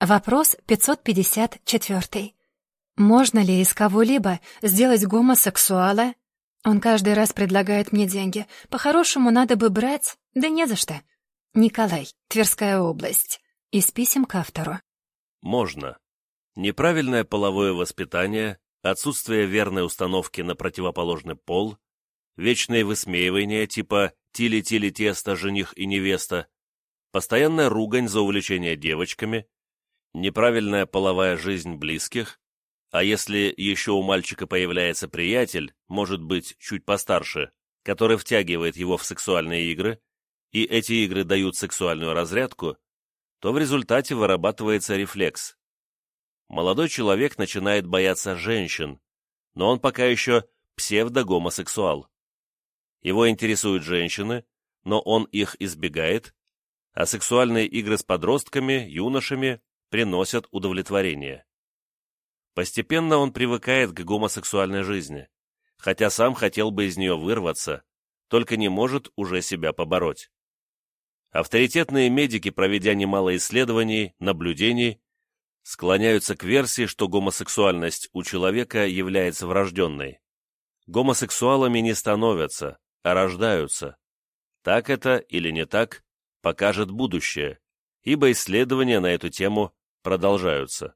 Вопрос 554. Можно ли из кого-либо сделать гомосексуала? Он каждый раз предлагает мне деньги. По-хорошему, надо бы брать, да не за что. Николай, Тверская область. Из писем к автору. Можно. Неправильное половое воспитание, отсутствие верной установки на противоположный пол, вечные высмеивания типа «тили-тили тесто, жених и невеста», постоянная ругань за увлечение девочками, неправильная половая жизнь близких, а если еще у мальчика появляется приятель, может быть, чуть постарше, который втягивает его в сексуальные игры, и эти игры дают сексуальную разрядку, то в результате вырабатывается рефлекс. Молодой человек начинает бояться женщин, но он пока еще псевдогомосексуал. Его интересуют женщины, но он их избегает, а сексуальные игры с подростками, юношами приносят удовлетворение. Постепенно он привыкает к гомосексуальной жизни, хотя сам хотел бы из нее вырваться, только не может уже себя побороть. Авторитетные медики, проведя немало исследований, наблюдений, склоняются к версии, что гомосексуальность у человека является врожденной. Гомосексуалами не становятся, а рождаются. Так это или не так, покажет будущее, ибо исследования на эту тему продолжаются.